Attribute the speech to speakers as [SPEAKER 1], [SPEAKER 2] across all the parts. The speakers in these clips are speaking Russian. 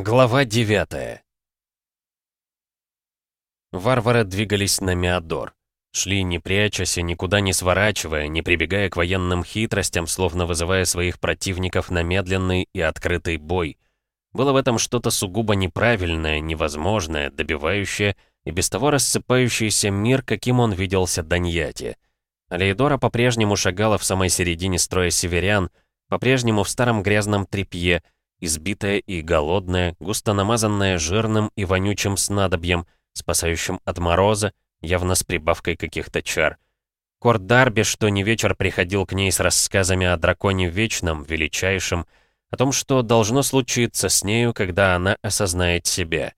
[SPEAKER 1] Глава 9 Варвары двигались на Меодор. Шли не прячась и никуда не сворачивая, не прибегая к военным хитростям, словно вызывая своих противников на медленный и открытый бой. Было в этом что-то сугубо неправильное, невозможное, добивающее и без того рассыпающийся мир, каким он виделся Даньяте. Алейдора по-прежнему шагала в самой середине строя северян, по-прежнему в старом грязном тряпье, избитая и голодная, густо намазанная жирным и вонючим снадобьем, спасающим от мороза, явно с прибавкой каких-то чар. Корт Дарби, что не вечер приходил к ней с рассказами о драконе вечном, величайшем, о том, что должно случиться с нею, когда она осознает себя.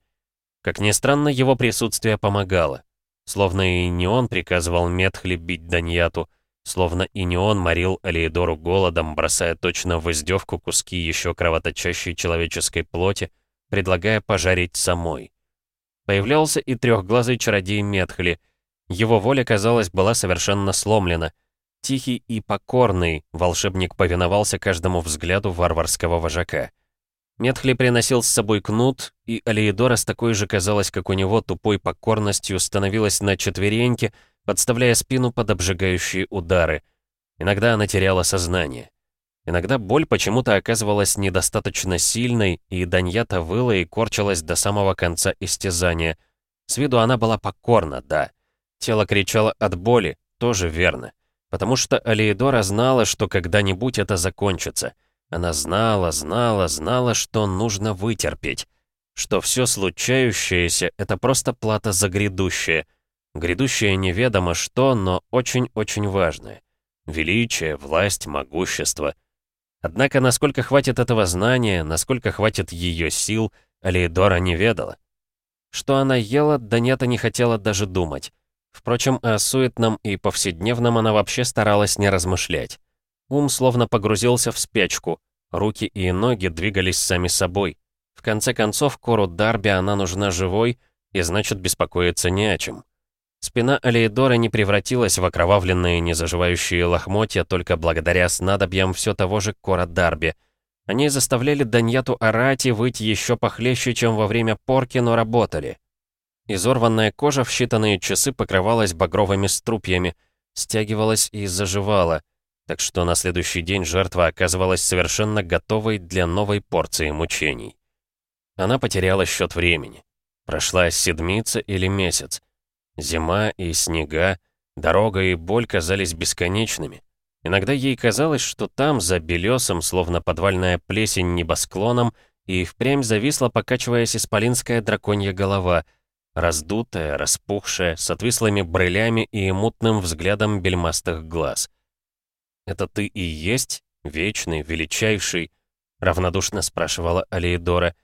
[SPEAKER 1] Как ни странно, его присутствие помогало. Словно и не он приказывал Метхли бить Даньяту, Словно и не он морил Алиедору голодом, бросая точно в издевку куски еще кровоточащей человеческой плоти, предлагая пожарить самой. Появлялся и трехглазый чародей Метхли. Его воля, казалось, была совершенно сломлена. Тихий и покорный, волшебник повиновался каждому взгляду варварского вожака. Метхли приносил с собой кнут, и Алиедора с такой же, казалось, как у него, тупой покорностью становилась на четвереньки, подставляя спину под обжигающие удары. Иногда она теряла сознание. Иногда боль почему-то оказывалась недостаточно сильной, и Даньята выла и корчилась до самого конца истязания. С виду она была покорна, да. Тело кричало от боли, тоже верно. Потому что Алиедора знала, что когда-нибудь это закончится. Она знала, знала, знала, что нужно вытерпеть. Что все случающееся — это просто плата за грядущее — Грядущее неведомо что, но очень-очень важное. Величие, власть, могущество. Однако, насколько хватит этого знания, насколько хватит ее сил, Алиедора не ведала. Что она ела, Данета не хотела даже думать. Впрочем, о суетном и повседневном она вообще старалась не размышлять. Ум словно погрузился в спячку, руки и ноги двигались сами собой. В конце концов, Кору Дарби она нужна живой, и значит беспокоиться не о чем. Спина Алейдора не превратилась в окровавленные незаживающие лохмотья только благодаря снадобьям все того же Кора Дарби. Они заставляли Даньяту орать и выть еще похлеще, чем во время порки, но работали. Изорванная кожа в считанные часы покрывалась багровыми струпьями, стягивалась и заживала, так что на следующий день жертва оказывалась совершенно готовой для новой порции мучений. Она потеряла счет времени. Прошла седмица или месяц. Зима и снега, дорога и боль казались бесконечными. Иногда ей казалось, что там, за белесом, словно подвальная плесень небосклоном, и впрямь зависла, покачиваясь исполинская драконья голова, раздутая, распухшая, с отвислыми брылями и мутным взглядом бельмастых глаз. «Это ты и есть, вечный, величайший?» — равнодушно спрашивала Алиедора.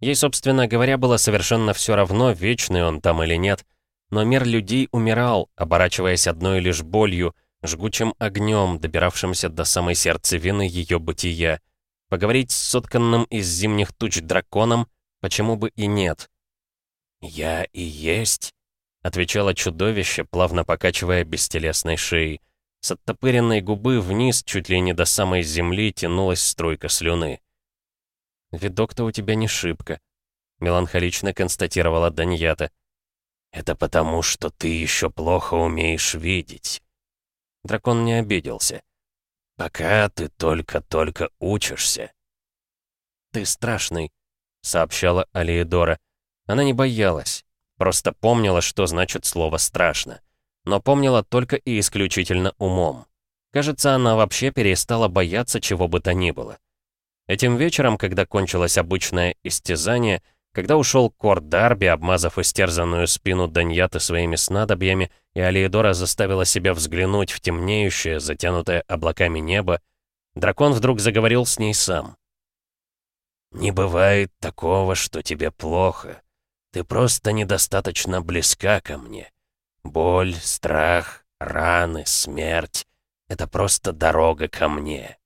[SPEAKER 1] Ей, собственно говоря, было совершенно все равно, вечный он там или нет — но мир людей умирал, оборачиваясь одной лишь болью, жгучим огнем, добиравшимся до самой сердцевины ее бытия. Поговорить с сотканным из зимних туч драконом, почему бы и нет? «Я и есть», — отвечало чудовище, плавно покачивая бестелесной шеей. С оттопыренной губы вниз, чуть ли не до самой земли, тянулась струйка слюны. «Видок-то у тебя не шибко», — меланхолично констатировала Даньята. «Это потому, что ты еще плохо умеешь видеть». Дракон не обиделся. «Пока ты только-только учишься». «Ты страшный», — сообщала Алиедора. Она не боялась, просто помнила, что значит слово «страшно». Но помнила только и исключительно умом. Кажется, она вообще перестала бояться чего бы то ни было. Этим вечером, когда кончилось обычное истязание, — когда ушел Кор Дарби, обмазав истерзанную спину Даньяты своими снадобьями, и Алиедора заставила себя взглянуть в темнеющее, затянутое облаками небо, дракон вдруг заговорил с ней сам. «Не бывает такого, что тебе плохо. Ты просто недостаточно близка ко мне. Боль, страх, раны, смерть — это просто дорога ко мне».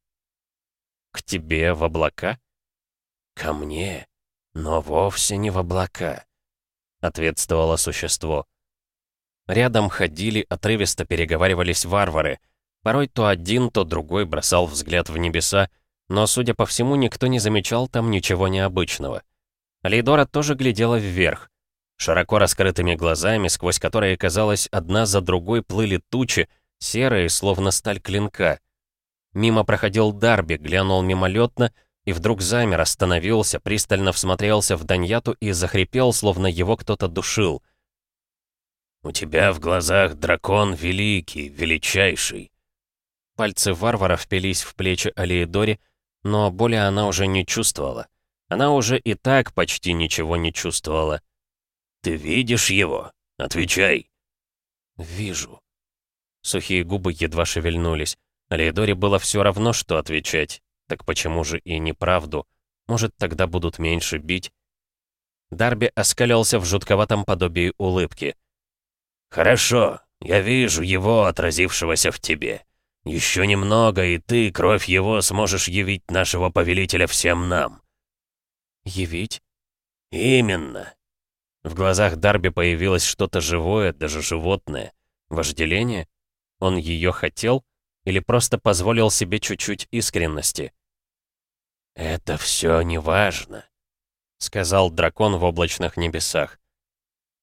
[SPEAKER 1] «К тебе в облака?» «Ко мне?» «Но вовсе не в облака», — ответствовало существо. Рядом ходили, отрывисто переговаривались варвары. Порой то один, то другой бросал взгляд в небеса, но, судя по всему, никто не замечал там ничего необычного. Алейдора тоже глядела вверх. Широко раскрытыми глазами, сквозь которые, казалось, одна за другой плыли тучи, серые, словно сталь клинка. Мимо проходил Дарби, глянул мимолетно и вдруг замер, остановился, пристально всмотрелся в Даньяту и захрипел, словно его кто-то душил. «У тебя в глазах дракон великий, величайший». Пальцы варвара впились в плечи Алиедори, но боли она уже не чувствовала. Она уже и так почти ничего не чувствовала. «Ты видишь его? Отвечай!» «Вижу». Сухие губы едва шевельнулись. Алиедоре было все равно, что отвечать. Так почему же и неправду? Может, тогда будут меньше бить? Дарби оскалился в жутковатом подобии улыбки. «Хорошо, я вижу его, отразившегося в тебе. Еще немного, и ты, кровь его, сможешь явить нашего повелителя всем нам». «Явить?» «Именно». В глазах Дарби появилось что-то живое, даже животное. Вожделение? Он ее хотел? Или просто позволил себе чуть-чуть искренности? «Это все неважно», — сказал дракон в облачных небесах.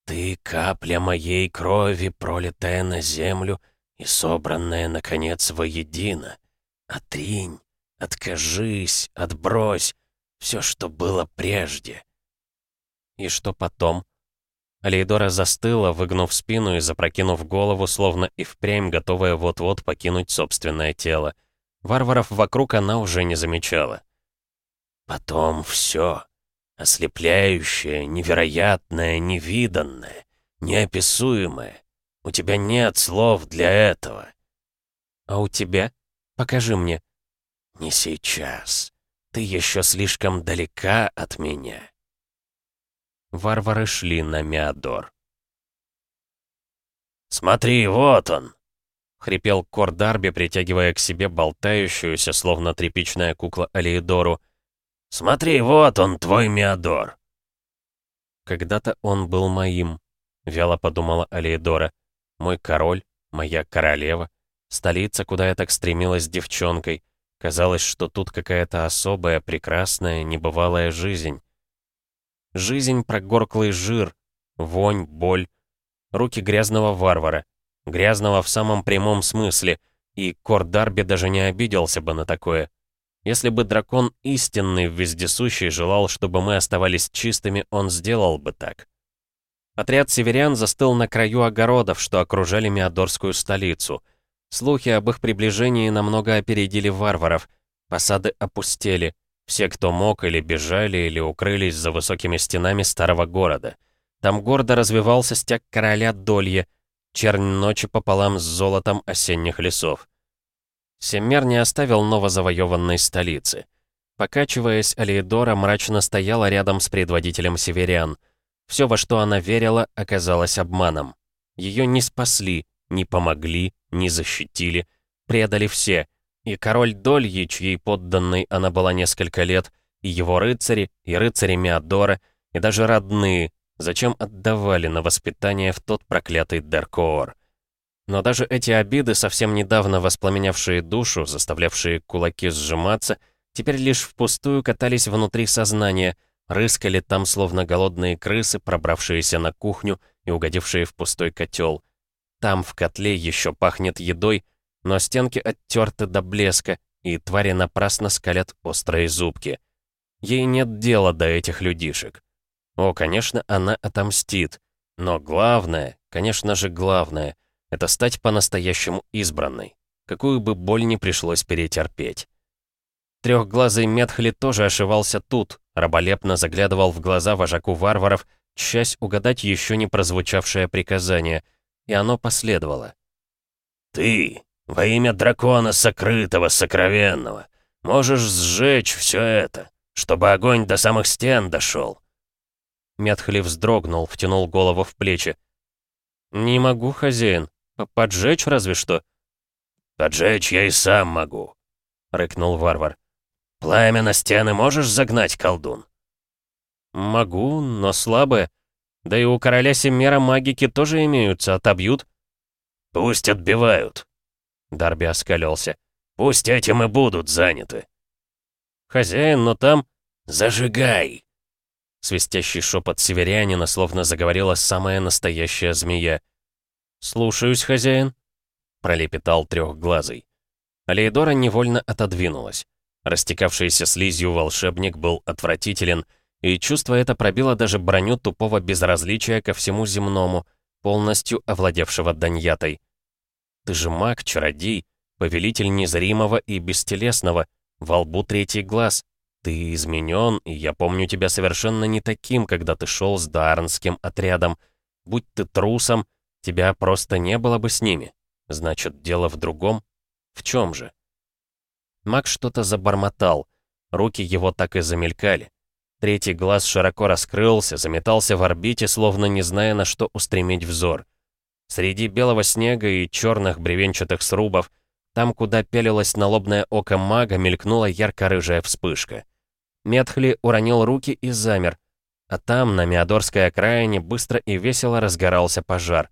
[SPEAKER 1] «Ты — капля моей крови, пролитая на землю и собранная, наконец, воедино. Отринь, откажись, отбрось все, что было прежде». «И что потом?» Алейдора застыла, выгнув спину и запрокинув голову, словно и впрямь готовая вот-вот покинуть собственное тело. Варваров вокруг она уже не замечала. Потом все. Ослепляющее, невероятное, невиданное, неописуемое. У тебя нет слов для этого. А у тебя? Покажи мне. Не сейчас. Ты еще слишком далека от меня. Варвары шли на Миадор. «Смотри, вот он!» — хрипел Кор Дарби, притягивая к себе болтающуюся, словно тряпичная кукла Алиедору, «Смотри, вот он, твой Миадор!» «Когда-то он был моим», — вяло подумала Алиедора. «Мой король, моя королева, столица, куда я так стремилась девчонкой. Казалось, что тут какая-то особая, прекрасная, небывалая жизнь. Жизнь прогорклый жир, вонь, боль, руки грязного варвара, грязного в самом прямом смысле, и Кор Дарби даже не обиделся бы на такое. Если бы дракон истинный, вездесущий, желал, чтобы мы оставались чистыми, он сделал бы так. Отряд северян застыл на краю огородов, что окружали Миадорскую столицу. Слухи об их приближении намного опередили варваров. Посады опустели. Все, кто мог, или бежали, или укрылись за высокими стенами старого города. Там гордо развивался стяг короля Долье, чернь ночи пополам с золотом осенних лесов. Семмер не оставил новозавоеванной столицы. Покачиваясь, Алиедора мрачно стояла рядом с предводителем северян. Все, во что она верила, оказалось обманом. Ее не спасли, не помогли, не защитили. Предали все. И король Дольи, чьей подданной она была несколько лет, и его рыцари, и рыцари Миадора, и даже родные, зачем отдавали на воспитание в тот проклятый Деркоор. Но даже эти обиды, совсем недавно воспламенявшие душу, заставлявшие кулаки сжиматься, теперь лишь впустую катались внутри сознания, рыскали там словно голодные крысы, пробравшиеся на кухню и угодившие в пустой котел. Там в котле еще пахнет едой, но стенки оттерты до блеска, и твари напрасно скалят острые зубки. Ей нет дела до этих людишек. О, конечно, она отомстит. Но главное, конечно же главное — это стать по-настоящему избранной, какую бы боль ни пришлось перетерпеть. Трехглазый Метхли тоже ошивался тут, раболепно заглядывал в глаза вожаку варваров, часть угадать еще не прозвучавшее приказание, и оно последовало. «Ты, во имя дракона сокрытого, сокровенного, можешь сжечь все это, чтобы огонь до самых стен дошел». Метхли вздрогнул, втянул голову в плечи. «Не могу, хозяин. «Поджечь разве что?» «Поджечь я и сам могу», — рыкнул варвар. «Пламя на стены можешь загнать, колдун?» «Могу, но слабое. Да и у короля Семера магики тоже имеются, отобьют». «Пусть отбивают», — Дарби оскалился. «Пусть этим и будут заняты». «Хозяин, но там...» «Зажигай!» свистящий шепот северянина, словно заговорила самая настоящая змея. «Слушаюсь, хозяин», — пролепетал трехглазый. Алейдора невольно отодвинулась. Растекавшийся слизью волшебник был отвратителен, и чувство это пробило даже броню тупого безразличия ко всему земному, полностью овладевшего Даньятой. «Ты же маг, чародей, повелитель незримого и бестелесного, во лбу третий глаз. Ты изменен, и я помню тебя совершенно не таким, когда ты шел с Дарнским отрядом. Будь ты трусом, тебя просто не было бы с ними. Значит, дело в другом? В чем же?» Маг что-то забормотал. Руки его так и замелькали. Третий глаз широко раскрылся, заметался в орбите, словно не зная, на что устремить взор. Среди белого снега и черных бревенчатых срубов, там, куда пялилось налобное око мага, мелькнула ярко-рыжая вспышка. Метхли уронил руки и замер, а там, на Миадорской окраине, быстро и весело разгорался пожар.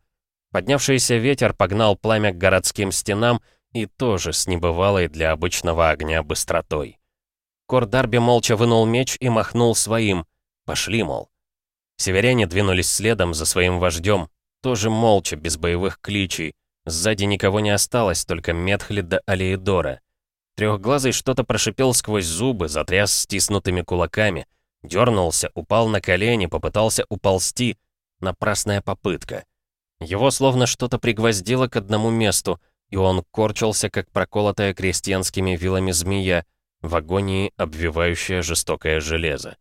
[SPEAKER 1] Поднявшийся ветер погнал пламя к городским стенам, и тоже с небывалой для обычного огня быстротой. Кор Дарби молча вынул меч и махнул своим. Пошли, мол. Северяне двинулись следом за своим вождем, тоже молча, без боевых кличей. Сзади никого не осталось, только Метхли да Алиедора. Трехглазый что-то прошипел сквозь зубы, затряс стиснутыми кулаками, дернулся, упал на колени, попытался уползти. Напрасная попытка. Его словно что-то пригвоздило к одному месту — и он корчился, как проколотая крестьянскими вилами змея, в агонии обвивающая жестокое железо.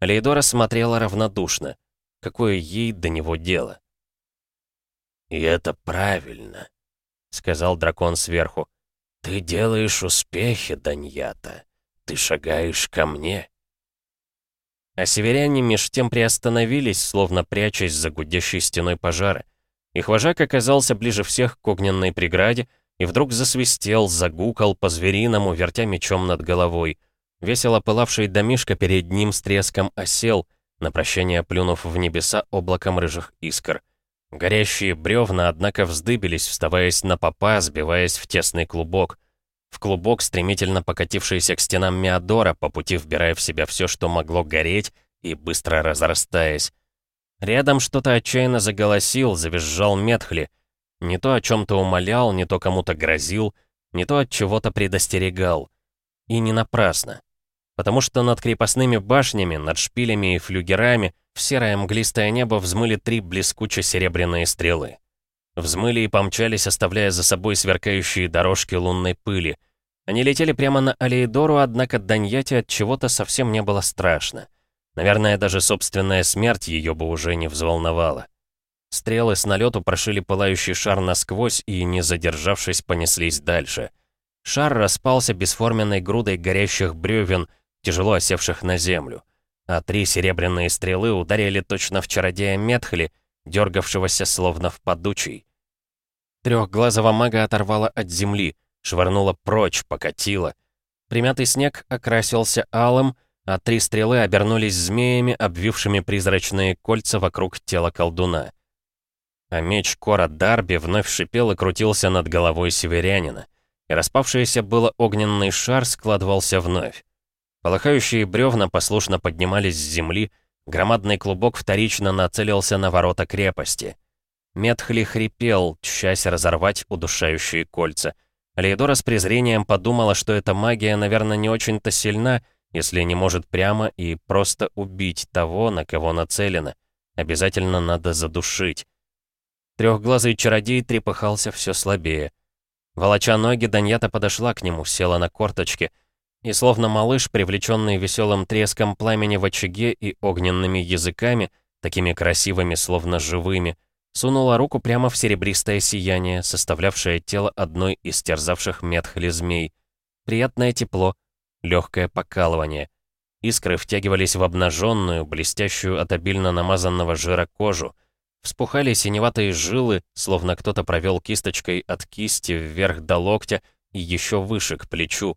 [SPEAKER 1] Лейдора смотрела равнодушно. Какое ей до него дело? «И это правильно», — сказал дракон сверху. «Ты делаешь успехи, Даньята. Ты шагаешь ко мне». А северяне меж тем приостановились, словно прячась за гудящей стеной пожара. Их вожак оказался ближе всех к огненной преграде и вдруг засвистел, загукал по-звериному, вертя мечом над головой. Весело пылавший домишка перед ним с треском осел, на прощание плюнув в небеса облаком рыжих искр. Горящие бревна, однако, вздыбились, вставаясь на попа, сбиваясь в тесный клубок. В клубок, стремительно покатившийся к стенам Миадора, по пути вбирая в себя все, что могло гореть, и быстро разрастаясь. Рядом что-то отчаянно заголосил, завизжал Метхли. Не то о чем-то умолял, не то кому-то грозил, не то от чего-то предостерегал. И не напрасно. Потому что над крепостными башнями, над шпилями и флюгерами в серое мглистое небо взмыли три блескуче серебряные стрелы. Взмыли и помчались, оставляя за собой сверкающие дорожки лунной пыли. Они летели прямо на Алеидору, однако Даньяте от чего-то совсем не было страшно. Наверное, даже собственная смерть ее бы уже не взволновала. Стрелы с налету прошили пылающий шар насквозь и, не задержавшись, понеслись дальше. Шар распался бесформенной грудой горящих бревен, тяжело осевших на землю. А три серебряные стрелы ударили точно в чародея Метхли, дергавшегося словно в подучий. Трехглазого мага оторвало от земли, швырнуло прочь, покатило. Примятый снег окрасился алым, а три стрелы обернулись змеями, обвившими призрачные кольца вокруг тела колдуна. А меч Кора Дарби вновь шипел и крутился над головой северянина, и распавшийся было огненный шар складывался вновь. Полыхающие бревна послушно поднимались с земли, громадный клубок вторично нацелился на ворота крепости. Метхли хрипел, тщась разорвать удушающие кольца. Лейдора с презрением подумала, что эта магия, наверное, не очень-то сильна, если не может прямо и просто убить того, на кого нацелено. Обязательно надо задушить. Трехглазый чародей трепыхался все слабее. Волоча ноги, Даньята подошла к нему, села на корточки, и словно малыш, привлеченный веселым треском пламени в очаге и огненными языками, такими красивыми, словно живыми, сунула руку прямо в серебристое сияние, составлявшее тело одной из терзавших метхли змей. Приятное тепло, легкое покалывание. Искры втягивались в обнаженную, блестящую от обильно намазанного жира кожу. Вспухали синеватые жилы, словно кто-то провел кисточкой от кисти вверх до локтя и еще выше, к плечу.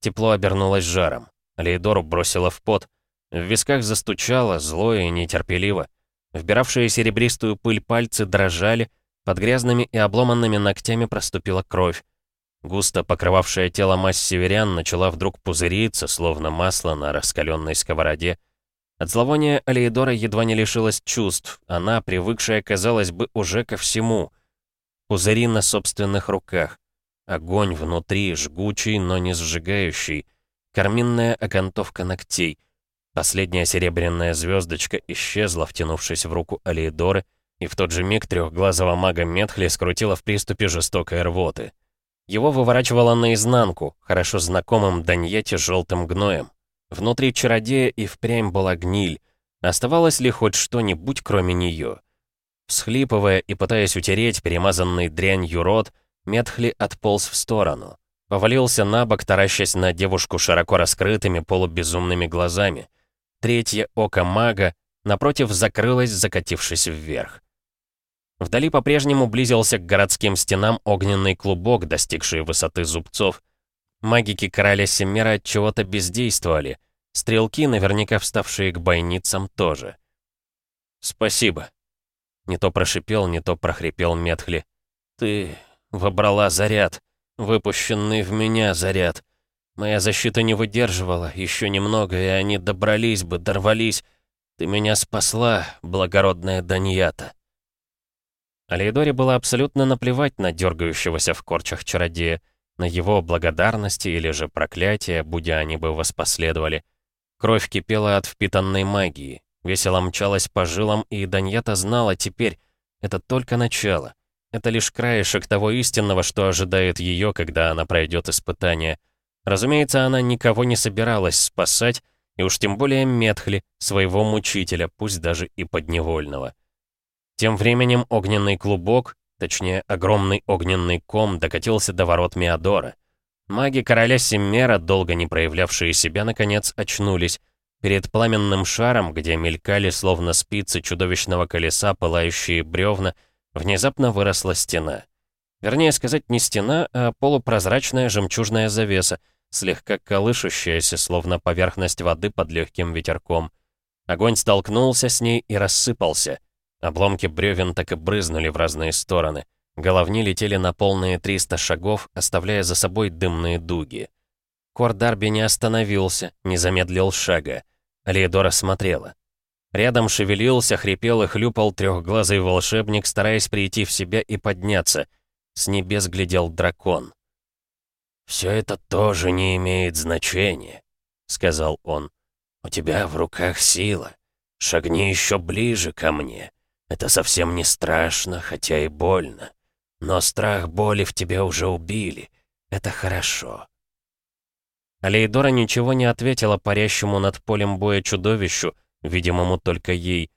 [SPEAKER 1] Тепло обернулось жаром. Лейдору бросило в пот. В висках застучало, зло и нетерпеливо. Вбиравшие серебристую пыль пальцы дрожали, под грязными и обломанными ногтями проступила кровь. Густо покрывавшая тело мазь северян начала вдруг пузыриться, словно масло на раскаленной сковороде. От зловония Алиедора едва не лишилась чувств. Она, привыкшая, казалось бы, уже ко всему. Пузыри на собственных руках. Огонь внутри, жгучий, но не сжигающий. Карминная окантовка ногтей. Последняя серебряная звездочка исчезла, втянувшись в руку Алиедоры, и в тот же миг трехглазого мага Метхли скрутила в приступе жестокой рвоты. Его выворачивало наизнанку, хорошо знакомым Даньете желтым гноем. Внутри чародея и впрямь была гниль. Оставалось ли хоть что-нибудь, кроме нее? Всхлипывая и пытаясь утереть перемазанный дрянью рот, Метхли отполз в сторону. Повалился на бок, таращась на девушку широко раскрытыми полубезумными глазами. Третье око мага, напротив, закрылось, закатившись вверх. Вдали по-прежнему близился к городским стенам огненный клубок, достигший высоты зубцов. Магики короля Семера от чего-то бездействовали. Стрелки, наверняка вставшие к бойницам, тоже. «Спасибо». Не то прошипел, не то прохрипел Метхли. «Ты вобрала заряд, выпущенный в меня заряд. Моя защита не выдерживала, еще немного, и они добрались бы, дорвались. Ты меня спасла, благородная Даньята». Алейдоре было абсолютно наплевать на дергающегося в корчах чародея на его благодарности или же проклятия, будя они бы воспоследовали. Кровь кипела от впитанной магии, весело мчалась по жилам, и Даньята знала теперь, это только начало. Это лишь краешек того истинного, что ожидает ее, когда она пройдет испытание. Разумеется, она никого не собиралась спасать, и уж тем более Метхли, своего мучителя, пусть даже и подневольного. Тем временем огненный клубок, Точнее, огромный огненный ком докатился до ворот Миадора. Маги короля Семмера, долго не проявлявшие себя, наконец очнулись. Перед пламенным шаром, где мелькали словно спицы чудовищного колеса пылающие бревна, внезапно выросла стена. Вернее сказать, не стена, а полупрозрачная жемчужная завеса, слегка колышущаяся, словно поверхность воды под легким ветерком. Огонь столкнулся с ней и рассыпался — Обломки бревен так и брызнули в разные стороны. Головни летели на полные 300 шагов, оставляя за собой дымные дуги. Кор Дарби не остановился, не замедлил шага. Алиедора смотрела. Рядом шевелился, хрипел и хлюпал трехглазый волшебник, стараясь прийти в себя и подняться. С небес глядел дракон. «Все это тоже не имеет значения», — сказал он. «У тебя в руках сила. Шагни еще ближе ко мне. Это совсем не страшно, хотя и больно. Но страх боли в тебе уже убили. Это хорошо. Алейдора ничего не ответила парящему над полем боя чудовищу, видимому только ей.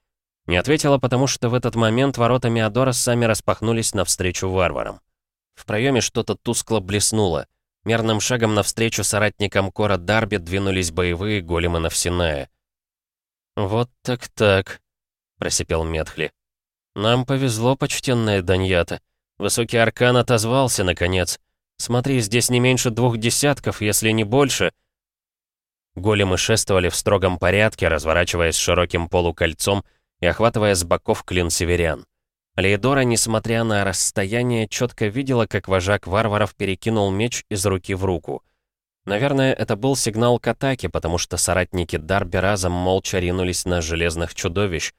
[SPEAKER 1] Не ответила, потому что в этот момент ворота Миадора сами распахнулись навстречу варварам. В проеме что-то тускло блеснуло. Мерным шагом навстречу соратникам Кора Дарби двинулись боевые големы Навсиная. «Вот так-так», — просипел Метхли. «Нам повезло, почтенная Даньята. Высокий аркан отозвался, наконец. Смотри, здесь не меньше двух десятков, если не больше». Големы шествовали в строгом порядке, разворачиваясь широким полукольцом и охватывая с боков клин северян. Леидора, несмотря на расстояние, четко видела, как вожак варваров перекинул меч из руки в руку. Наверное, это был сигнал к атаке, потому что соратники Дарби разом молча ринулись на железных чудовищ,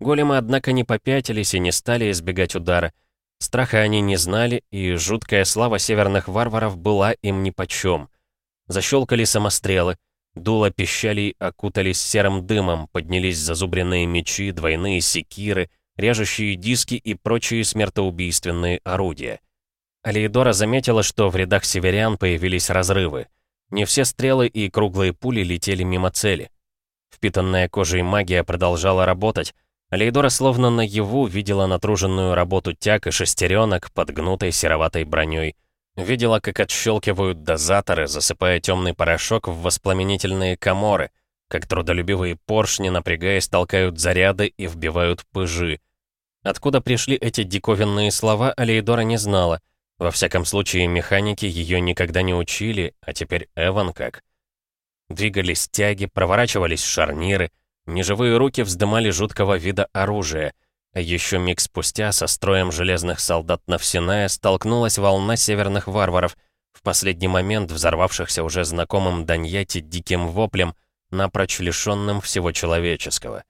[SPEAKER 1] Големы, однако, не попятились и не стали избегать удара. Страха они не знали, и жуткая слава северных варваров была им нипочем. Защелкали самострелы, дуло пищали окутались серым дымом, поднялись зазубренные мечи, двойные секиры, режущие диски и прочие смертоубийственные орудия. Алиедора заметила, что в рядах северян появились разрывы. Не все стрелы и круглые пули летели мимо цели. Впитанная кожей магия продолжала работать, Лейдора словно наяву видела натруженную работу тяг и шестеренок под гнутой сероватой броней. Видела, как отщелкивают дозаторы, засыпая темный порошок в воспламенительные коморы, как трудолюбивые поршни, напрягаясь, толкают заряды и вбивают пыжи. Откуда пришли эти диковинные слова, Алейдора не знала. Во всяком случае, механики ее никогда не учили, а теперь Эван как. Двигались тяги, проворачивались шарниры, Неживые руки вздымали жуткого вида оружия. А еще миг спустя со строем железных солдат Навсиная столкнулась волна северных варваров, в последний момент взорвавшихся уже знакомым Даньяти диким воплем, напрочь лишенным всего человеческого.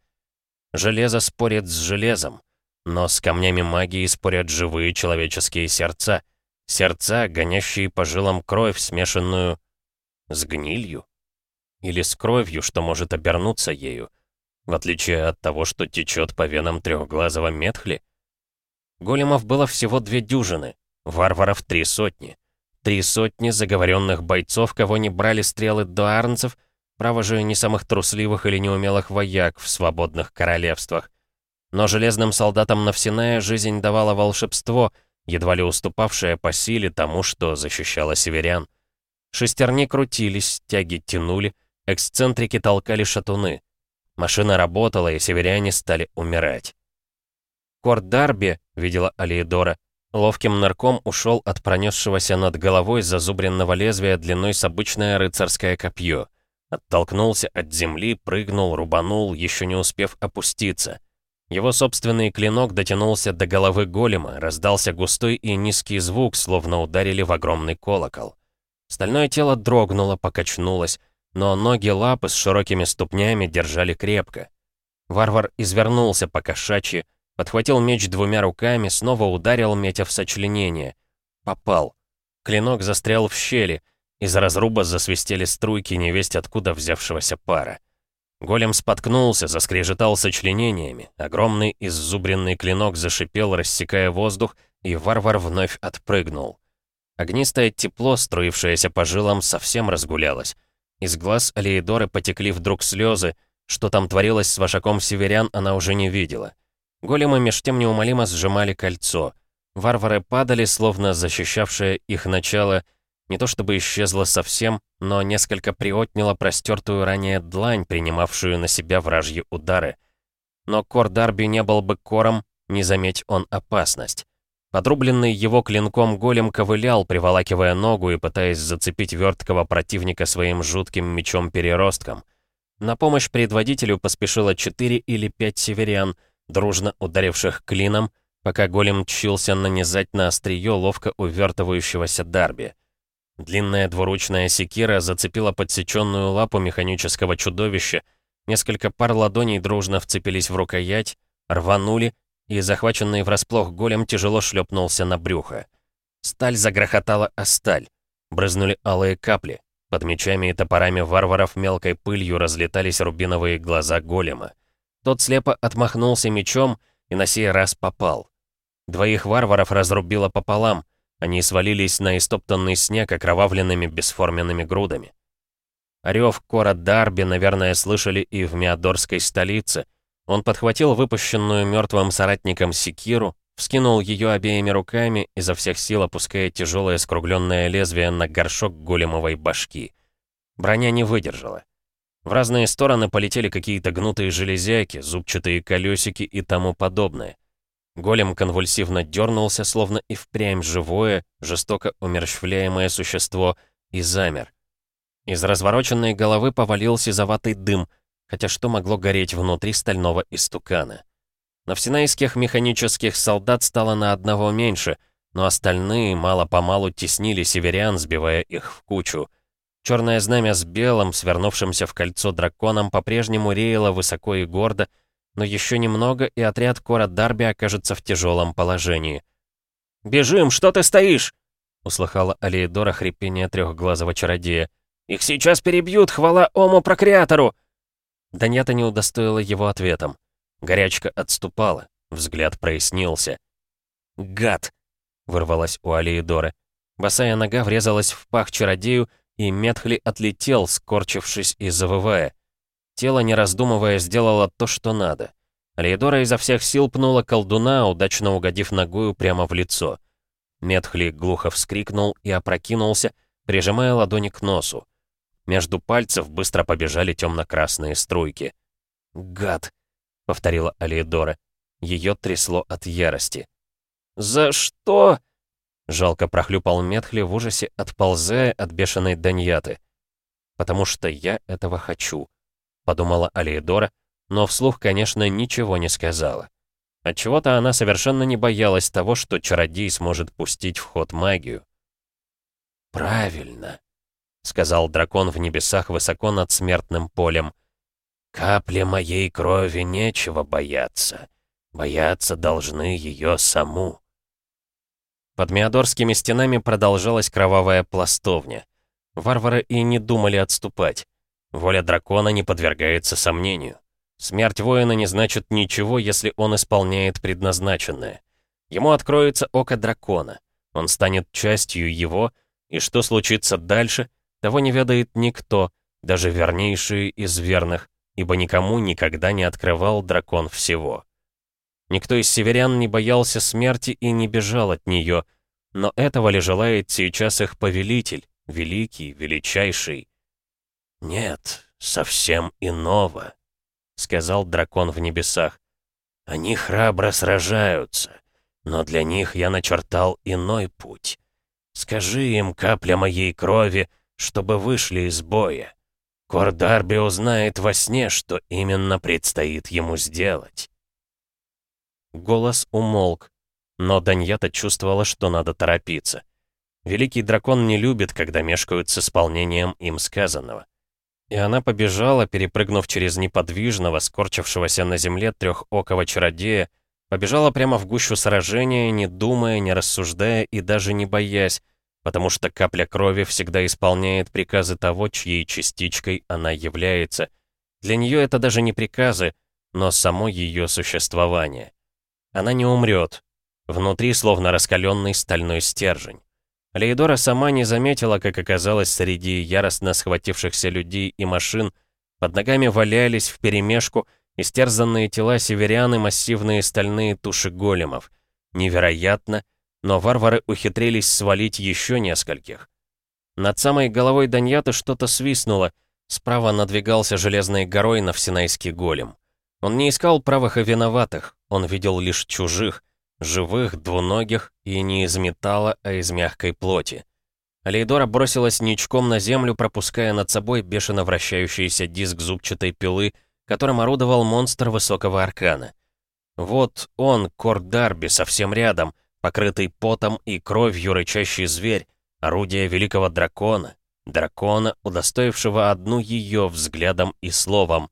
[SPEAKER 1] Железо спорит с железом, но с камнями магии спорят живые человеческие сердца. Сердца, гонящие по жилам кровь, смешанную с гнилью. Или с кровью, что может обернуться ею, в отличие от того, что течет по венам трехглазого метхли. Големов было всего две дюжины, варваров три сотни. Три сотни заговоренных бойцов, кого не брали стрелы до арнцев, право же не самых трусливых или неумелых вояк в свободных королевствах. Но железным солдатам Навсиная жизнь давала волшебство, едва ли уступавшее по силе тому, что защищало северян. Шестерни крутились, тяги тянули, эксцентрики толкали шатуны. Машина работала, и северяне стали умирать. Корт Дарби, видела Алиедора, Ловким нарком ушел от пронесшегося над головой зазубренного лезвия длиной с обычное рыцарское копье. Оттолкнулся от земли, прыгнул, рубанул, еще не успев опуститься. Его собственный клинок дотянулся до головы голема, раздался густой и низкий звук, словно ударили в огромный колокол. Стальное тело дрогнуло, покачнулось, но ноги лапы с широкими ступнями держали крепко. Варвар извернулся по кошачьи, Подхватил меч двумя руками, снова ударил, метя в сочленение. Попал. Клинок застрял в щели. Из разруба засвистели струйки невесть откуда взявшегося пара. Голем споткнулся, заскрежетал сочленениями. Огромный иззубренный клинок зашипел, рассекая воздух, и варвар вновь отпрыгнул. Огнистое тепло, струившееся по жилам, совсем разгулялось. Из глаз Алиедоры потекли вдруг слезы. Что там творилось с вошаком северян, она уже не видела. Големы меж тем неумолимо сжимали кольцо. Варвары падали, словно защищавшее их начало, не то чтобы исчезло совсем, но несколько приотняло простертую ранее длань, принимавшую на себя вражьи удары. Но Кор Дарби не был бы кором, не заметь он опасность. Подрубленный его клинком голем ковылял, приволакивая ногу и пытаясь зацепить верткого противника своим жутким мечом-переростком. На помощь предводителю поспешило четыре или пять северян — дружно ударивших клином, пока голем чился нанизать на острие ловко увертывающегося Дарби. Длинная двуручная секира зацепила подсеченную лапу механического чудовища, несколько пар ладоней дружно вцепились в рукоять, рванули, и захваченный врасплох голем тяжело шлепнулся на брюхо. Сталь загрохотала о сталь, брызнули алые капли, под мечами и топорами варваров мелкой пылью разлетались рубиновые глаза голема. Тот слепо отмахнулся мечом и на сей раз попал. Двоих варваров разрубило пополам, они свалились на истоптанный снег окровавленными бесформенными грудами. Орёв Кора Дарби, наверное, слышали и в Миадорской столице. Он подхватил выпущенную мертвым соратником секиру, вскинул ее обеими руками, изо всех сил опуская тяжелое скругленное лезвие на горшок големовой башки. Броня не выдержала. В разные стороны полетели какие-то гнутые железяки, зубчатые колесики и тому подобное. Голем конвульсивно дернулся, словно и впрямь живое, жестоко умерщвляемое существо, и замер. Из развороченной головы повалился сизоватый дым, хотя что могло гореть внутри стального истукана? Навсинайских механических солдат стало на одного меньше, но остальные мало-помалу теснили северян, сбивая их в кучу — Черное знамя с белым, свернувшимся в кольцо драконом, по-прежнему реяло высоко и гордо, но еще немного, и отряд Кора Дарби окажется в тяжелом положении. «Бежим, что ты стоишь?» — услыхала Алиедора хрипение трехглазого чародея. «Их сейчас перебьют, хвала Ому Прокреатору!» Даньята не удостоила его ответом. Горячка отступала, взгляд прояснился. «Гад!» — вырвалась у Алиедоры. Босая нога врезалась в пах чародею, и Метхли отлетел, скорчившись и завывая. Тело, не раздумывая, сделало то, что надо. Алиедора изо всех сил пнула колдуна, удачно угодив ногою прямо в лицо. Метхли глухо вскрикнул и опрокинулся, прижимая ладони к носу. Между пальцев быстро побежали темно-красные струйки. «Гад!» — повторила Алиедора. Ее трясло от ярости. «За что?» Жалко прохлюпал Метхли в ужасе, отползая от бешеной Даньяты. «Потому что я этого хочу», — подумала Алиедора, но вслух, конечно, ничего не сказала. Отчего-то она совершенно не боялась того, что чародей сможет пустить в ход магию. «Правильно», — сказал дракон в небесах высоко над смертным полем. «Капли моей крови нечего бояться. Бояться должны ее саму». Под Миадорскими стенами продолжалась кровавая пластовня. Варвары и не думали отступать. Воля дракона не подвергается сомнению. Смерть воина не значит ничего, если он исполняет предназначенное. Ему откроется око дракона. Он станет частью его, и что случится дальше, того не ведает никто, даже вернейший из верных, ибо никому никогда не открывал дракон всего. Никто из северян не боялся смерти и не бежал от нее, но этого ли желает сейчас их повелитель, великий, величайший? «Нет, совсем иного», — сказал дракон в небесах. «Они храбро сражаются, но для них я начертал иной путь. Скажи им, капля моей крови, чтобы вышли из боя. Кордарби узнает во сне, что именно предстоит ему сделать».
[SPEAKER 2] Голос умолк, но Даньята чувствовала, что надо торопиться. Великий дракон не любит, когда мешкают с исполнением им сказанного. И она побежала, перепрыгнув через неподвижного, скорчившегося на земле трехокого чародея, побежала прямо в гущу сражения, не думая, не рассуждая и даже не боясь, потому что капля крови всегда исполняет приказы того, чьей частичкой она является. Для нее это даже не приказы, но само ее существование. Она не умрет. Внутри словно раскаленный стальной стержень. Лейдора сама не заметила, как оказалось среди яростно схватившихся людей и машин. Под ногами валялись вперемешку истерзанные тела северян и массивные стальные туши големов. Невероятно, но варвары ухитрились свалить еще нескольких. Над самой головой Даньяты что-то свистнуло. Справа надвигался железной горой на всенайский голем. Он не искал правых и виноватых, он видел лишь чужих, Живых, двуногих и не из металла, а из мягкой плоти. Алейдора бросилась ничком на землю, пропуская над собой бешено вращающийся диск зубчатой пилы, которым орудовал монстр высокого аркана. Вот он, Корт Дарби, совсем рядом, покрытый потом и кровью рычащий зверь, орудие великого дракона, дракона, удостоившего одну ее взглядом и словом.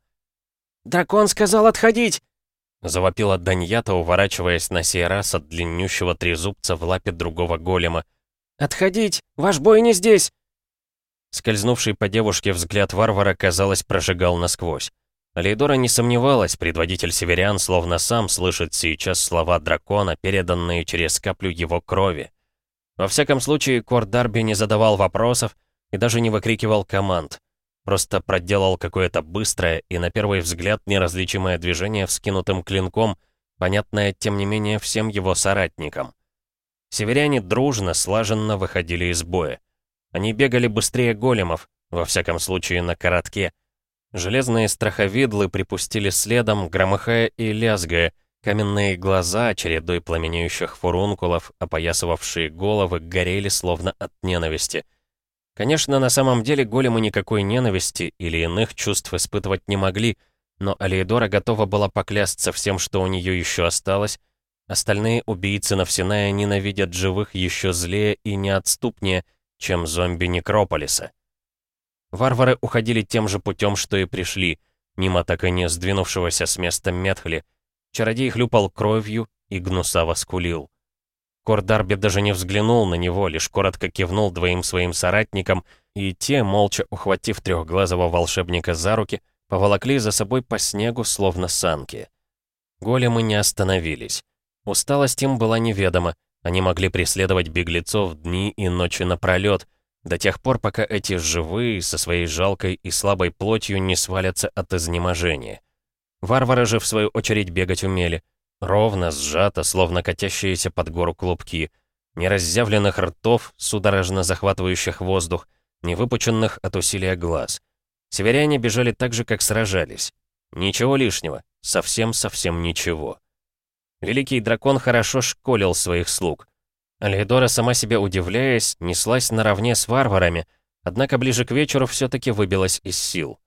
[SPEAKER 3] «Дракон сказал отходить!»
[SPEAKER 2] Завопила Даньята, уворачиваясь на сей раз от длиннющего трезубца в лапе другого голема.
[SPEAKER 3] «Отходить! Ваш бой не здесь!»
[SPEAKER 2] Скользнувший по девушке взгляд варвара, казалось, прожигал насквозь. Алейдора не сомневалась, предводитель северян словно сам слышит сейчас слова дракона, переданные через каплю его крови. Во всяком случае, Кор Дарби не задавал вопросов и даже не выкрикивал команд. Просто проделал какое-то быстрое и, на первый взгляд, неразличимое движение вскинутым клинком, понятное, тем не менее, всем его соратникам. Северяне дружно, слаженно выходили из боя. Они бегали быстрее големов, во всяком случае на коротке. Железные страховидлы припустили следом, громыхая и лязгая, каменные глаза, чередой пламенеющих фурункулов, опоясывавшие головы, горели словно от ненависти — Конечно, на самом деле големы никакой ненависти или иных чувств испытывать не могли, но Алиедора готова была поклясться всем, что у нее еще осталось. Остальные убийцы Навсиная ненавидят живых еще злее и неотступнее, чем зомби Некрополиса. Варвары уходили тем же путем, что и пришли, мимо так и не сдвинувшегося с места Метхли. Чародей хлюпал кровью и гнусаво скулил. Кордарби даже не взглянул на него, лишь коротко кивнул двоим своим соратникам, и те, молча ухватив трехглазого волшебника за руки, поволокли за собой по снегу, словно санки. Големы не остановились. Усталость им была неведома, они могли преследовать беглецов дни и ночи напролет, до тех пор, пока эти живые, со своей жалкой и слабой плотью не свалятся от изнеможения. Варвары же, в свою очередь, бегать умели — Ровно, сжато, словно катящиеся под гору клубки. Ни разъявленных ртов, судорожно захватывающих воздух, ни выпученных от усилия глаз. Северяне бежали так же, как сражались. Ничего лишнего, совсем-совсем ничего. Великий дракон хорошо школил своих слуг. Алейдора, сама себе удивляясь, неслась наравне с варварами, однако ближе к вечеру все-таки выбилась из сил.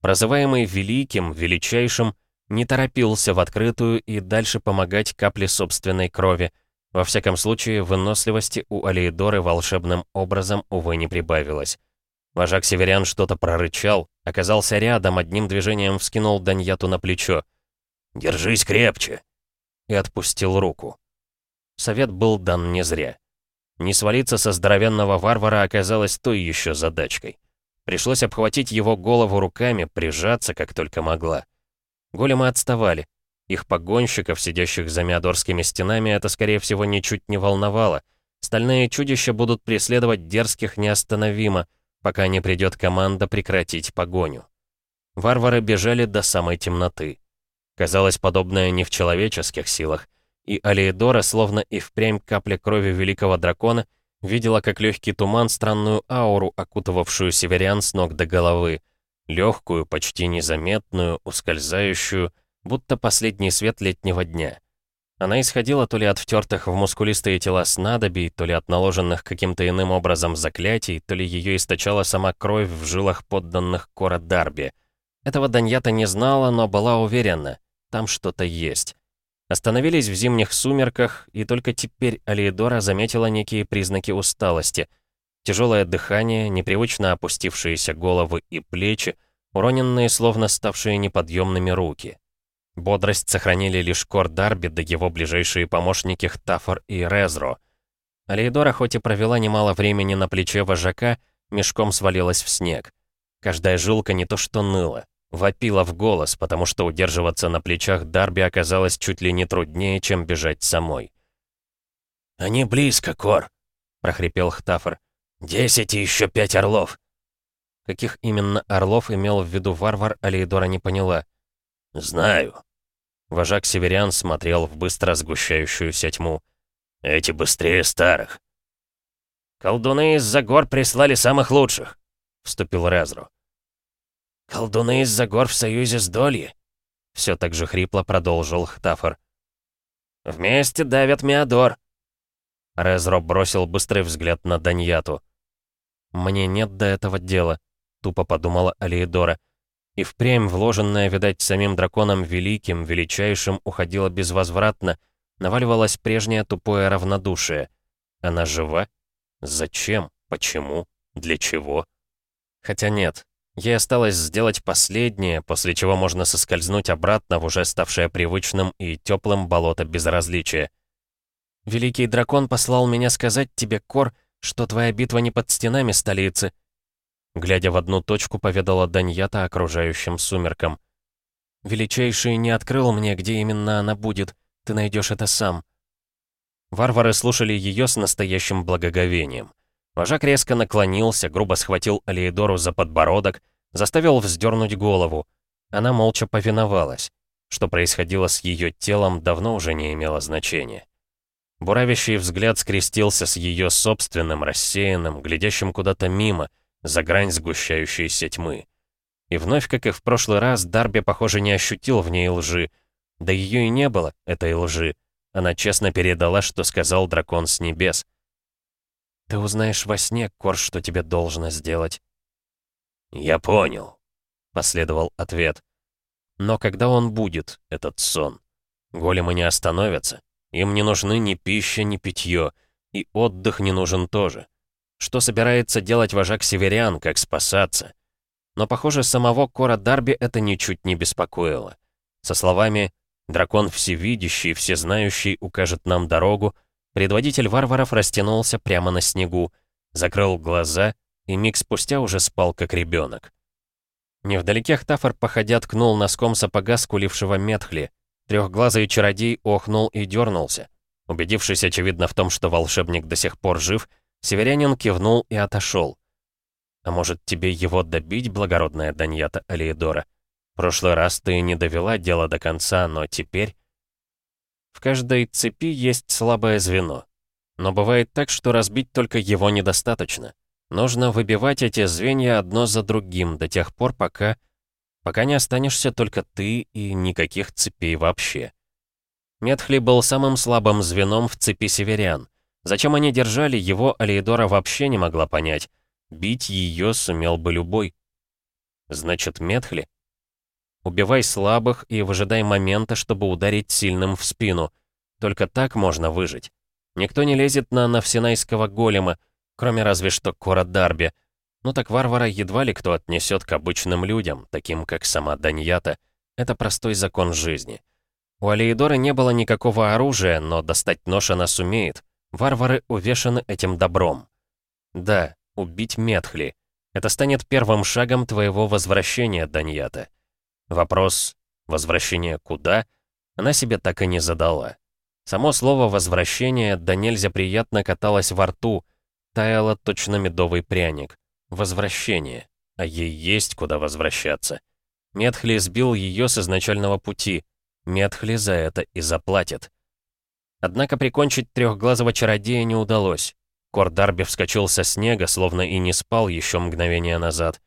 [SPEAKER 2] Прозываемый великим, величайшим, не торопился в открытую и дальше помогать капле собственной крови. Во всяком случае, выносливости у Алиедоры волшебным образом, увы, не прибавилось. Вожак северян что-то прорычал, оказался рядом, одним движением вскинул Даньяту на плечо. «Держись крепче!» И отпустил руку. Совет был дан не зря. Не свалиться со здоровенного варвара оказалось той еще задачкой. Пришлось обхватить его голову руками, прижаться как только могла. Големы отставали. Их погонщиков, сидящих за миадорскими стенами, это, скорее всего, ничуть не волновало. Стальные чудища будут преследовать дерзких неостановимо, пока не придет команда прекратить погоню. Варвары бежали до самой темноты. Казалось, подобное не в человеческих силах, и Алиедора, словно и впрямь капля крови великого дракона, видела, как легкий туман странную ауру, окутывавшую северян с ног до головы, легкую, почти незаметную, ускользающую, будто последний свет летнего дня. Она исходила то ли от втертых в мускулистые тела снадобий, то ли от наложенных каким-то иным образом заклятий, то ли ее источала сама кровь в жилах подданных Кора Дарби. Этого Даньята не знала, но была уверена, там что-то есть. Остановились в зимних сумерках, и только теперь Алиедора заметила некие признаки усталости. Тяжелое дыхание, непривычно опустившиеся головы и плечи, уроненные, словно ставшие неподъемными руки. Бодрость сохранили лишь Кор Дарби да его ближайшие помощники Хтафор и Резро. Алейдора хоть и провела немало времени на плече вожака, мешком свалилась в снег. Каждая жилка не то что ныла, вопила в голос, потому что удерживаться на плечах Дарби оказалось чуть ли не труднее, чем бежать самой.
[SPEAKER 1] «Они близко, Кор!» — прохрипел Хтафор. «Десять и еще пять орлов!»
[SPEAKER 2] Каких именно орлов имел в виду варвар, Алейдора не поняла.
[SPEAKER 1] «Знаю».
[SPEAKER 2] Вожак северян смотрел в быстро сгущающуюся тьму.
[SPEAKER 1] «Эти быстрее старых».
[SPEAKER 3] «Колдуны из-за гор прислали самых лучших», — вступил Резру.
[SPEAKER 1] «Колдуны из-за гор в союзе с Долье?»
[SPEAKER 2] Все так же хрипло продолжил Хтафор.
[SPEAKER 3] «Вместе давят Миадор».
[SPEAKER 2] Резро бросил быстрый взгляд на Даньяту. «Мне нет до этого дела», — тупо подумала Алиедора. И впрямь вложенная, видать, самим драконом великим, величайшим, уходила безвозвратно, наваливалось прежнее тупое равнодушие. Она жива? Зачем? Почему? Для чего? Хотя нет, ей осталось сделать последнее, после чего можно соскользнуть обратно в уже ставшее привычным и теплым болото безразличия. «Великий дракон послал меня сказать тебе, Кор, что твоя битва не под стенами столицы», Глядя в одну точку, поведала Даньята окружающим сумеркам. «Величайший не открыл мне, где именно она будет. Ты найдешь это сам». Варвары слушали ее с настоящим благоговением. Вожак резко наклонился, грубо схватил Алиедору за подбородок, заставил вздернуть голову. Она молча повиновалась. Что происходило с ее телом, давно уже не имело значения. Буравящий взгляд скрестился с ее собственным, рассеянным, глядящим куда-то мимо — за грань сгущающейся тьмы. И вновь, как и в прошлый раз, Дарби, похоже, не ощутил в ней лжи. Да ее и не было, этой лжи. Она честно передала, что сказал дракон с небес. «Ты узнаешь во сне, Кор, что тебе должно сделать».
[SPEAKER 1] «Я понял», —
[SPEAKER 2] последовал ответ. «Но когда он будет, этот сон? Големы не остановятся. Им не нужны ни пища, ни питье, и отдых не нужен тоже. Что собирается делать вожак северян, как спасаться? Но, похоже, самого Кора Дарби это ничуть не беспокоило. Со словами «Дракон всевидящий, всезнающий укажет нам дорогу», предводитель варваров растянулся прямо на снегу, закрыл глаза и миг спустя уже спал, как ребенок. Невдалеке Хтафор, походя, ткнул носком сапога скулившего Метхли. Трехглазый чародей охнул и дернулся. Убедившись, очевидно, в том, что волшебник до сих пор жив, Северянин кивнул и отошел. «А может, тебе его добить, благородная Даньята Алиедора? прошлый раз ты не довела дело до конца, но теперь...» В каждой цепи есть слабое звено. Но бывает так, что разбить только его недостаточно. Нужно выбивать эти звенья одно за другим до тех пор, пока... Пока не останешься только ты и никаких цепей вообще. Метхли был самым слабым звеном в цепи северян. Зачем они держали его, Алиедора вообще не могла понять. Бить ее сумел бы любой. Значит, Метхли? Убивай слабых и выжидай момента, чтобы ударить сильным в спину. Только так можно выжить. Никто не лезет на Навсинайского голема, кроме разве что Кора Дарби. Ну так варвара едва ли кто отнесет к обычным людям, таким как сама Даньята. Это простой закон жизни. У Алиедоры не было никакого оружия, но достать нож она сумеет. Варвары увешаны этим добром. Да, убить Метхли. Это станет первым шагом твоего возвращения, Даньята. Вопрос «возвращение куда?» она себе так и не задала. Само слово «возвращение» да нельзя приятно каталось во рту, таяло точно медовый пряник. Возвращение. А ей есть куда возвращаться. Метхли сбил ее с изначального пути. Метхли за это и заплатит. Однако прикончить трехглазого чародея не удалось. Кор Дарби вскочил со снега, словно и не спал еще мгновение назад.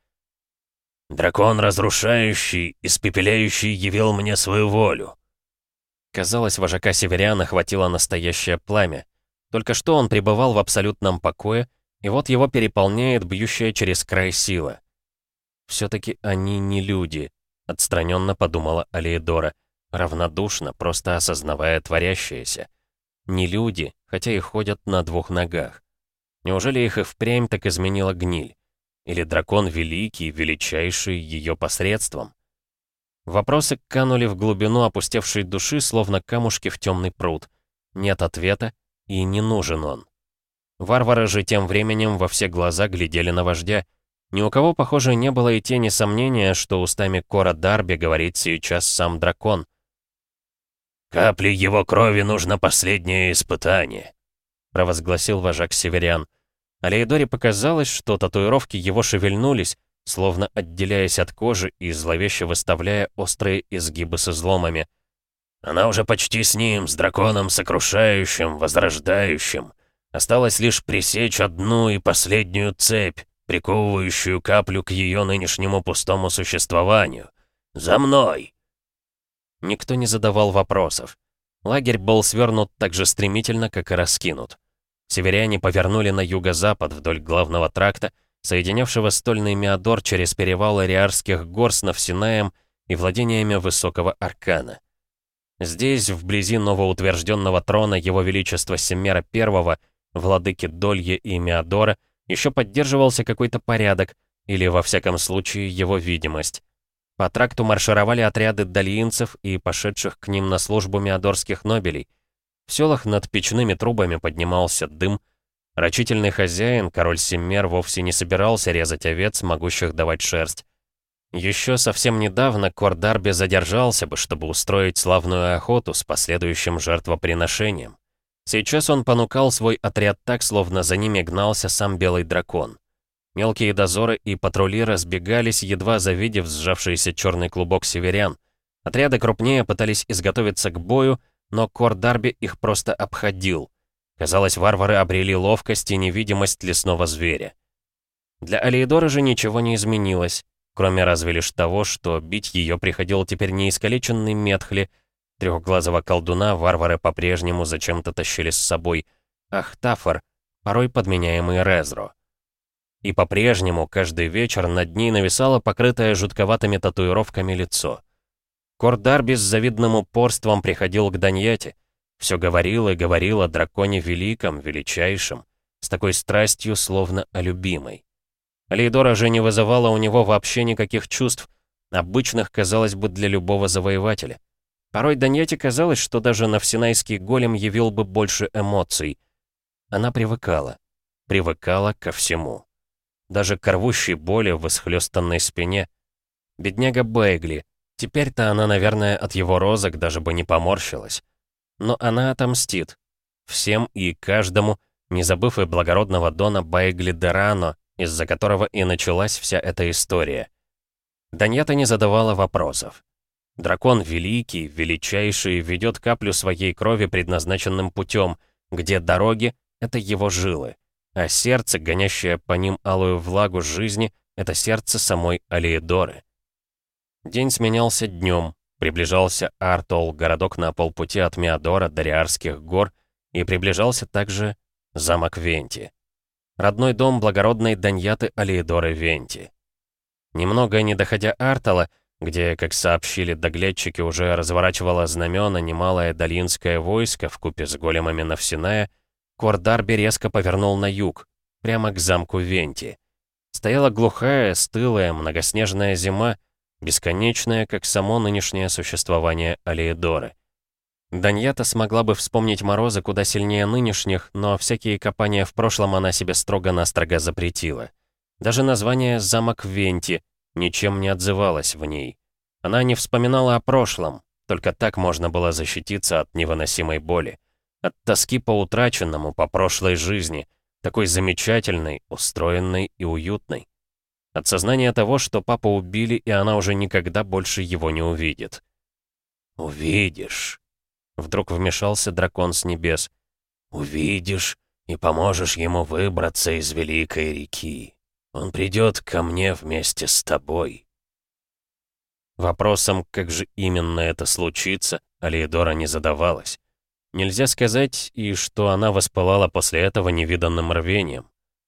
[SPEAKER 3] «Дракон разрушающий, испепеляющий явил мне свою волю».
[SPEAKER 2] Казалось, вожака северян охватило настоящее пламя. Только что он пребывал в абсолютном покое, и вот его переполняет бьющая через край сила. «Все-таки они не люди», — отстраненно подумала Алиедора, равнодушно, просто осознавая творящееся. «Не люди, хотя и ходят на двух ногах. Неужели их и впрямь так изменила гниль? Или дракон великий, величайший ее посредством?» Вопросы канули в глубину опустевшей души, словно камушки в темный пруд. Нет ответа, и не нужен он. Варвары же тем временем во все глаза глядели на вождя. Ни у кого, похоже, не было и тени сомнения, что устами Кора Дарби говорит сейчас сам дракон.
[SPEAKER 3] «Капли его крови нужно последнее испытание», — провозгласил вожак северян.
[SPEAKER 2] Алейдоре показалось, что татуировки его шевельнулись, словно отделяясь от кожи и зловеще выставляя острые изгибы с изломами.
[SPEAKER 3] «Она уже почти с ним, с драконом сокрушающим, возрождающим. Осталось лишь пресечь одну и последнюю цепь, приковывающую каплю к ее нынешнему пустому существованию. За мной!»
[SPEAKER 2] Никто не задавал вопросов. Лагерь был свернут так же стремительно, как и раскинут. Северяне повернули на юго-запад вдоль главного тракта, соединявшего стольный Миадор через перевал Ариарских гор с Навсинаем и владениями Высокого Аркана. Здесь, вблизи новоутвержденного трона Его Величества Семера I, владыки Долье и Миадора, еще поддерживался какой-то порядок, или, во всяком случае, его видимость. По тракту маршировали отряды долиинцев и пошедших к ним на службу миадорских нобелей. В селах над печными трубами поднимался дым. Рачительный хозяин, король Семмер, вовсе не собирался резать овец, могущих давать шерсть. Еще совсем недавно Кордарби задержался бы, чтобы устроить славную охоту с последующим жертвоприношением. Сейчас он понукал свой отряд так, словно за ними гнался сам Белый Дракон. Мелкие дозоры и патрули разбегались, едва завидев сжавшийся черный клубок северян. Отряды крупнее пытались изготовиться к бою, но Кор Дарби их просто обходил. Казалось, варвары обрели ловкость и невидимость лесного зверя. Для Алиедора же ничего не изменилось, кроме разве лишь того, что бить ее приходил теперь не искалеченный Метхли, Трехглазого колдуна варвары по-прежнему зачем-то тащили с собой, а Хтафор, порой подменяемый Резро. И по-прежнему каждый вечер над ней нависало покрытое жутковатыми татуировками лицо. Кордар с завидным упорством приходил к Даньяте. Все говорил и говорил о драконе великом, величайшем, с такой страстью, словно о любимой. Лейдора же не вызывала у него вообще никаких чувств, обычных, казалось бы, для любого завоевателя. Порой Даньяте казалось, что даже навсинайский голем явил бы больше эмоций. Она привыкала. Привыкала ко всему. Даже к рвущей боли в исхлёстанной спине. Бедняга Бейгли. Теперь-то она, наверное, от его розок даже бы не поморщилась. Но она отомстит. Всем и каждому, не забыв и благородного Дона Байгли Дерано, из-за которого и началась вся эта история. Даньята не задавала вопросов. Дракон великий, величайший, ведет каплю своей крови предназначенным путем, где дороги — это его жилы, а сердце, гонящее по ним алую влагу жизни, это сердце самой Алиедоры. День сменялся днем, приближался Артол, городок на полпути от Миадора до Риарских гор, и приближался также замок Венти. Родной дом благородной Даньяты Алиедоры Венти. Немного не доходя Артала, где, как сообщили доглядчики, уже разворачивало знамена немалое долинское войско в купе с големами Навсиная, Кордарби резко повернул на юг, прямо к замку Венти. Стояла глухая, стылая, многоснежная зима, бесконечная, как само нынешнее существование Алиедоры. Даньята смогла бы вспомнить морозы куда сильнее нынешних, но всякие копания в прошлом она себе строго-настрого запретила. Даже название «Замок Венти» ничем не отзывалось в ней. Она не вспоминала о прошлом, только так можно было защититься от невыносимой боли. От тоски по утраченному, по прошлой жизни, такой замечательной, устроенной и уютной. От сознания того, что папу убили, и она уже никогда больше его не увидит.
[SPEAKER 3] «Увидишь», —
[SPEAKER 2] вдруг вмешался дракон с небес.
[SPEAKER 3] «Увидишь и поможешь ему выбраться из Великой реки. Он придет ко мне вместе с тобой».
[SPEAKER 2] Вопросом, как же именно это случится, Алиедора не задавалась. Нельзя сказать и что она воспылала после этого невиданным рвением.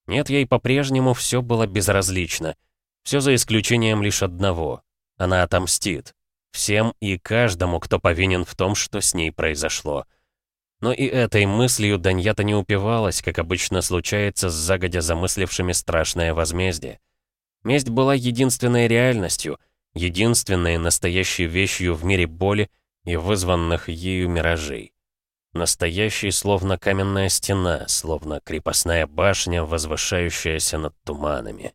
[SPEAKER 2] Нет, ей по-прежнему все было безразлично. Все за исключением лишь одного. Она отомстит. Всем и каждому, кто повинен в том, что с ней произошло. Но и этой мыслью Даньята не упивалась, как обычно случается с загодя замыслившими страшное возмездие. Месть была единственной реальностью, единственной настоящей вещью в мире боли и вызванных ею миражей. Настоящий, словно каменная стена, словно крепостная башня, возвышающаяся над туманами.